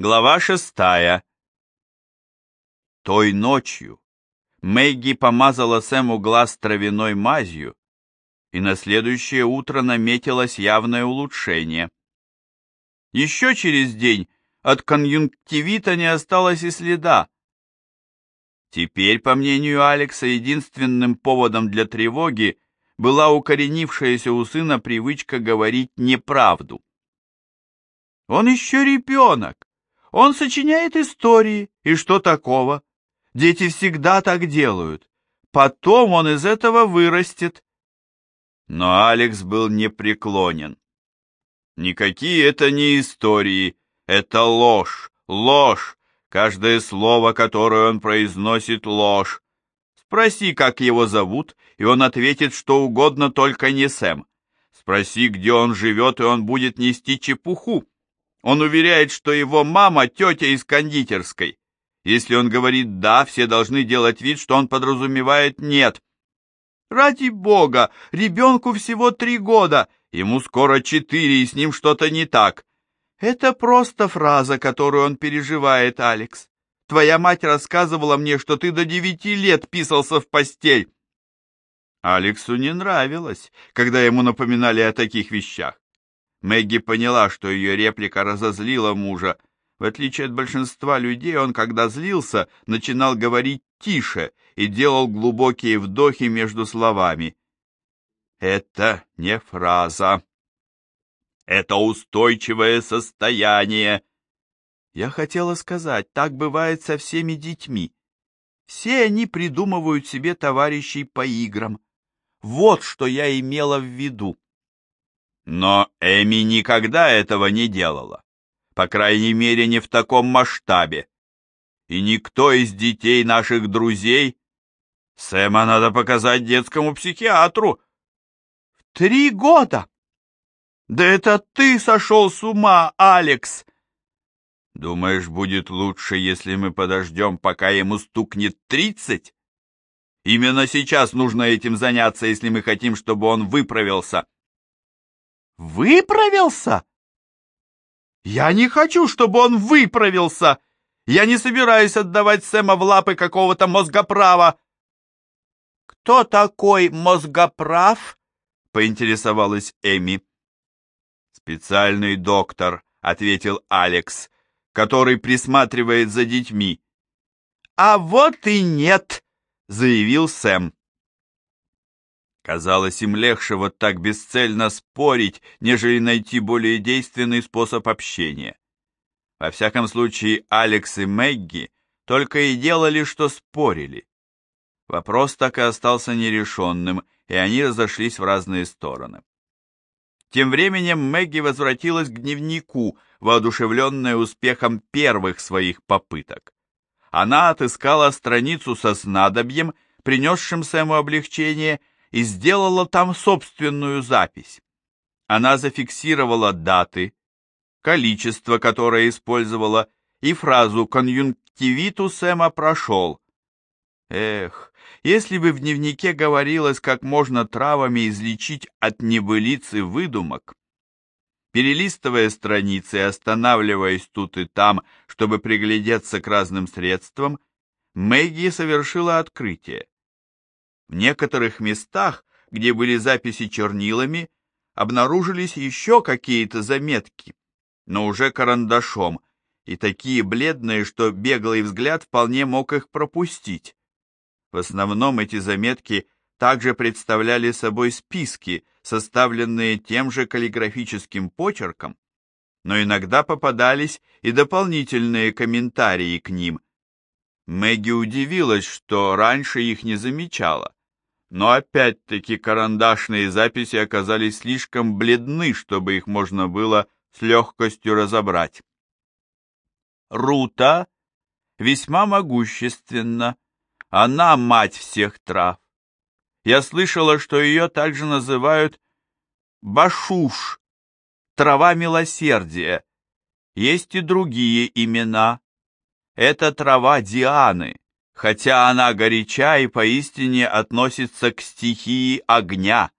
Глава шестая. Той ночью Мэгги помазала Сэму глаз травяной мазью, и на следующее утро наметилось явное улучшение. Еще через день от конъюнктивита не осталось и следа. Теперь, по мнению Алекса, единственным поводом для тревоги была укоренившаяся у сына привычка говорить неправду. «Он еще ребенок! Он сочиняет истории, и что такого? Дети всегда так делают. Потом он из этого вырастет». Но Алекс был непреклонен. Никакие это не истории, это ложь, ложь. Каждое слово, которое он произносит, ложь. Спроси, как его зовут, и он ответит что угодно, только не Сэм. Спроси, где он живет, и он будет нести чепуху. Он уверяет, что его мама тетя из кондитерской. Если он говорит «да», все должны делать вид, что он подразумевает «нет». Ради бога, ребенку всего три года, Ему скоро четыре, и с ним что-то не так. Это просто фраза, которую он переживает, Алекс. Твоя мать рассказывала мне, что ты до девяти лет писался в постель. Алексу не нравилось, когда ему напоминали о таких вещах. Мэгги поняла, что ее реплика разозлила мужа. В отличие от большинства людей, он, когда злился, начинал говорить тише и делал глубокие вдохи между словами. Это не фраза. Это устойчивое состояние. Я хотела сказать, так бывает со всеми детьми. Все они придумывают себе товарищей по играм. Вот что я имела в виду. Но Эми никогда этого не делала. По крайней мере, не в таком масштабе. И никто из детей наших друзей... Сэма надо показать детскому психиатру, Три года! Да это ты сошел с ума, Алекс! Думаешь, будет лучше, если мы подождем, пока ему стукнет тридцать? Именно сейчас нужно этим заняться, если мы хотим, чтобы он выправился. Выправился? Я не хочу, чтобы он выправился. Я не собираюсь отдавать Сэма в лапы какого-то мозгоправа. Кто такой мозгоправ? — поинтересовалась Эми. «Специальный доктор», — ответил Алекс, «который присматривает за детьми». «А вот и нет», — заявил Сэм. Казалось им легче вот так бесцельно спорить, нежели найти более действенный способ общения. Во всяком случае, Алекс и Мэгги только и делали, что спорили. Вопрос так и остался нерешенным — и они разошлись в разные стороны. Тем временем Мэгги возвратилась к дневнику, воодушевленная успехом первых своих попыток. Она отыскала страницу со снадобьем, принесшим Сэму облегчение, и сделала там собственную запись. Она зафиксировала даты, количество, которое использовала, и фразу «конъюнктивиту Сэма прошел». Эх, если бы в дневнике говорилось, как можно травами излечить от небылицы выдумок, перелистывая страницы и останавливаясь тут и там, чтобы приглядеться к разным средствам, Мэгги совершила открытие. В некоторых местах, где были записи чернилами, обнаружились еще какие-то заметки, но уже карандашом, и такие бледные, что беглый взгляд вполне мог их пропустить. В основном эти заметки также представляли собой списки, составленные тем же каллиграфическим почерком, но иногда попадались и дополнительные комментарии к ним. Мэгги удивилась, что раньше их не замечала, но опять-таки карандашные записи оказались слишком бледны, чтобы их можно было с легкостью разобрать. Рута весьма могущественна, она мать всех трав. Я слышала, что ее также называют башуш, трава милосердия. Есть и другие имена. Это трава Дианы, хотя она горяча и поистине относится к стихии огня.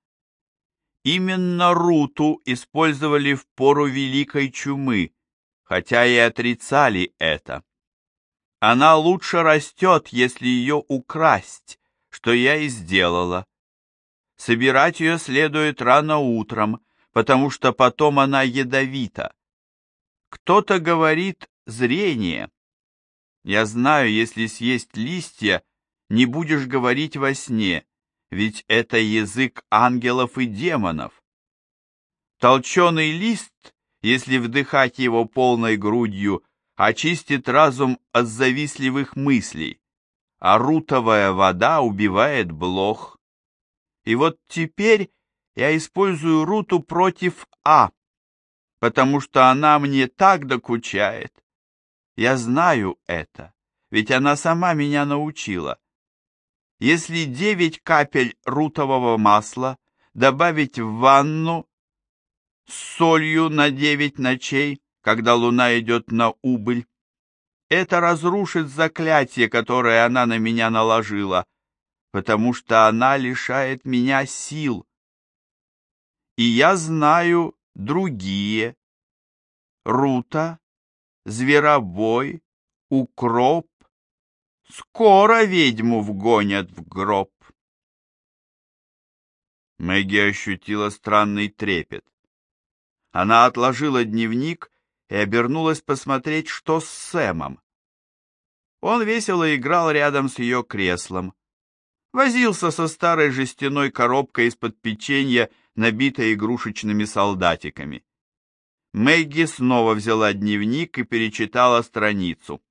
Именно руту использовали в пору Великой Чумы, хотя и отрицали это. Она лучше растет, если ее украсть, что я и сделала. Собирать ее следует рано утром, потому что потом она ядовита. Кто-то говорит «зрение». Я знаю, если съесть листья, не будешь говорить во сне, ведь это язык ангелов и демонов. Толченый лист, если вдыхать его полной грудью, очистит разум от завистливых мыслей, а рутовая вода убивает блох. И вот теперь я использую руту против А, потому что она мне так докучает. Я знаю это, ведь она сама меня научила. Если девять капель рутового масла добавить в ванну с солью на девять ночей, когда луна идет на убыль, это разрушит заклятие, которое она на меня наложила, потому что она лишает меня сил. И я знаю другие. Рута, зверобой, укроп. Скоро ведьму вгонят в гроб. Мэгги ощутила странный трепет. Она отложила дневник и обернулась посмотреть, что с Сэмом. Он весело играл рядом с ее креслом. Возился со старой жестяной коробкой из-под печенья, набитой игрушечными солдатиками. Мэгги снова взяла дневник и перечитала страницу.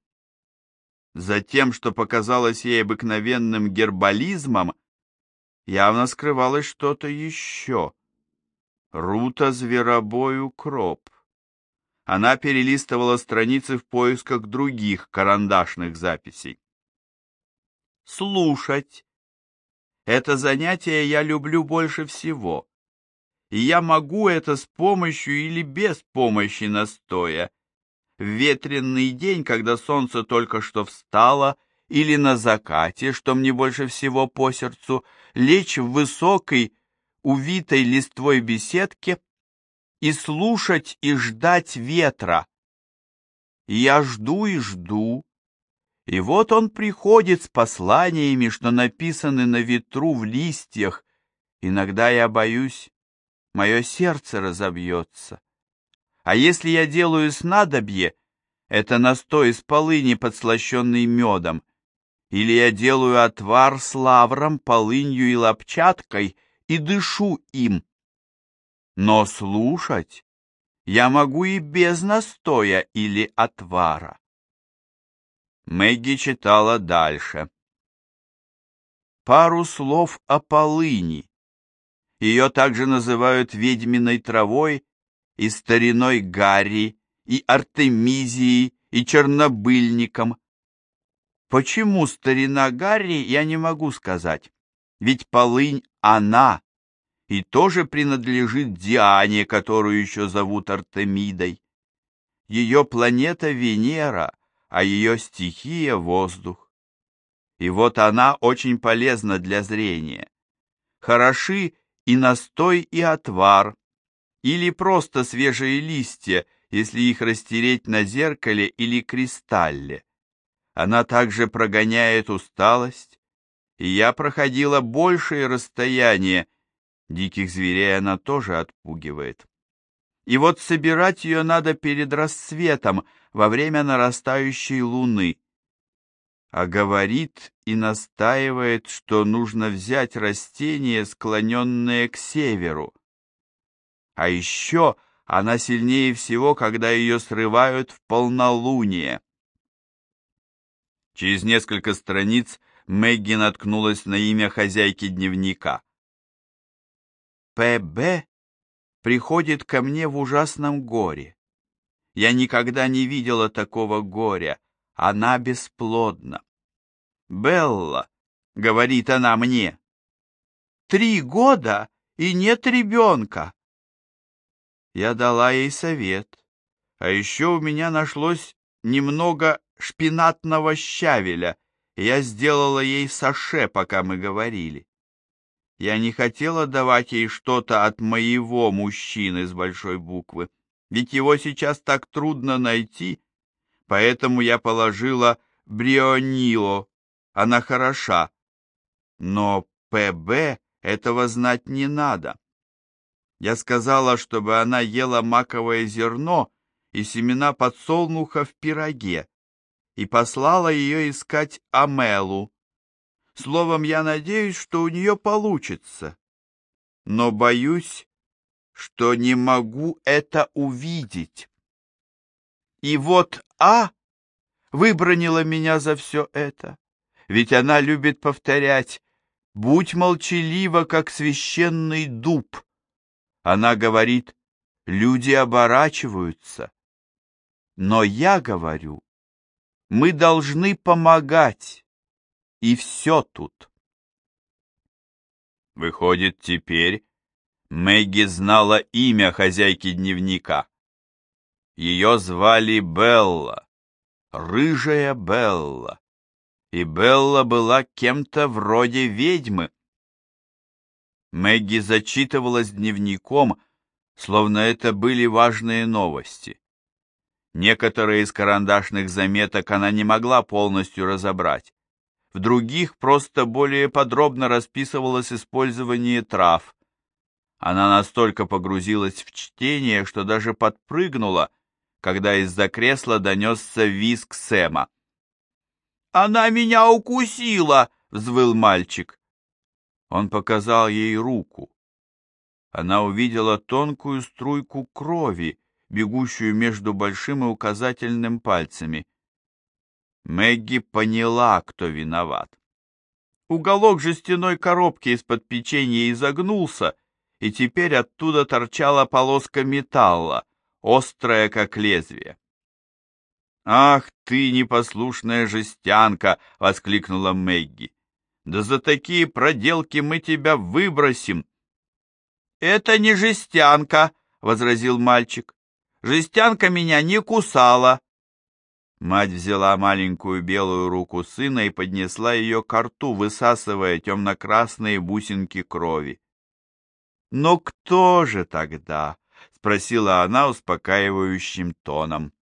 За тем, что показалось ей обыкновенным гербализмом, явно скрывалось что-то еще. Рута зверобой укроп. Она перелистывала страницы в поисках других карандашных записей. Слушать. Это занятие я люблю больше всего и я могу это с помощью или без помощи настоя. В ветренный день, когда солнце только что встало, или на закате, что мне больше всего по сердцу, лечь в высокой, увитой листвой беседке и слушать и ждать ветра. я жду и жду, и вот он приходит с посланиями, что написаны на ветру в листьях. Иногда я боюсь, мое сердце разобьется. А если я делаю снадобье, это настой из полыни, подслащенный медом, или я делаю отвар с лавром, полынью и лопчаткой и дышу им. Но слушать я могу и без настоя или отвара. Мэгги читала дальше. Пару слов о полыни. Ее также называют ведьминой травой и стариной Гарри, и Артемизией, и чернобыльником. Почему старина Гарри, я не могу сказать, ведь полынь она, и тоже принадлежит Диане, которую еще зовут Артемидой. Ее планета Венера, а ее стихия — воздух. И вот она очень полезна для зрения. Хороши и настой, и отвар, или просто свежие листья, если их растереть на зеркале или кристалле. Она также прогоняет усталость, и я проходила большее расстояние, диких зверей она тоже отпугивает. И вот собирать ее надо перед рассветом, во время нарастающей луны а говорит и настаивает, что нужно взять растение, склоненное к северу. А еще она сильнее всего, когда ее срывают в полнолуние. Через несколько страниц Мэгги наткнулась на имя хозяйки дневника. «П.Б. приходит ко мне в ужасном горе. Я никогда не видела такого горя, она бесплодна. «Белла», — говорит она мне, — «три года и нет ребенка». Я дала ей совет, а еще у меня нашлось немного шпинатного щавеля, я сделала ей саше, пока мы говорили. Я не хотела давать ей что-то от моего мужчины с большой буквы. ведь его сейчас так трудно найти, поэтому я положила Брионио, она хороша. Но ПБ этого знать не надо. Я сказала, чтобы она ела маковое зерно и семена подсолнуха в пироге, и послала ее искать Амелу. Словом, я надеюсь, что у нее получится. Но боюсь, что не могу это увидеть. И вот А выбронила меня за все это, ведь она любит повторять «Будь молчалива, как священный дуб». Она говорит «Люди оборачиваются». Но я говорю, мы должны помогать, и все тут. Выходит, теперь Мэгги знала имя хозяйки дневника. Ее звали Белла, рыжая Белла, и Белла была кем-то вроде ведьмы. Мэгги зачитывалась дневником, словно это были важные новости. Некоторые из карандашных заметок она не могла полностью разобрать. В других просто более подробно расписывалось использование трав. Она настолько погрузилась в чтение, что даже подпрыгнула, когда из-за кресла донесся визг Сэма. «Она меня укусила!» — взвыл мальчик. Он показал ей руку. Она увидела тонкую струйку крови, бегущую между большим и указательным пальцами. Мэгги поняла, кто виноват. Уголок жестяной коробки из-под печенья изогнулся, и теперь оттуда торчала полоска металла, острая, как лезвие. «Ах ты, непослушная жестянка!» — воскликнула Мэгги. «Да за такие проделки мы тебя выбросим!» «Это не жестянка!» — возразил мальчик. «Жестянка меня не кусала!» Мать взяла маленькую белую руку сына и поднесла ее к рту, высасывая темно-красные бусинки крови. «Но кто же тогда?» — спросила она успокаивающим тоном.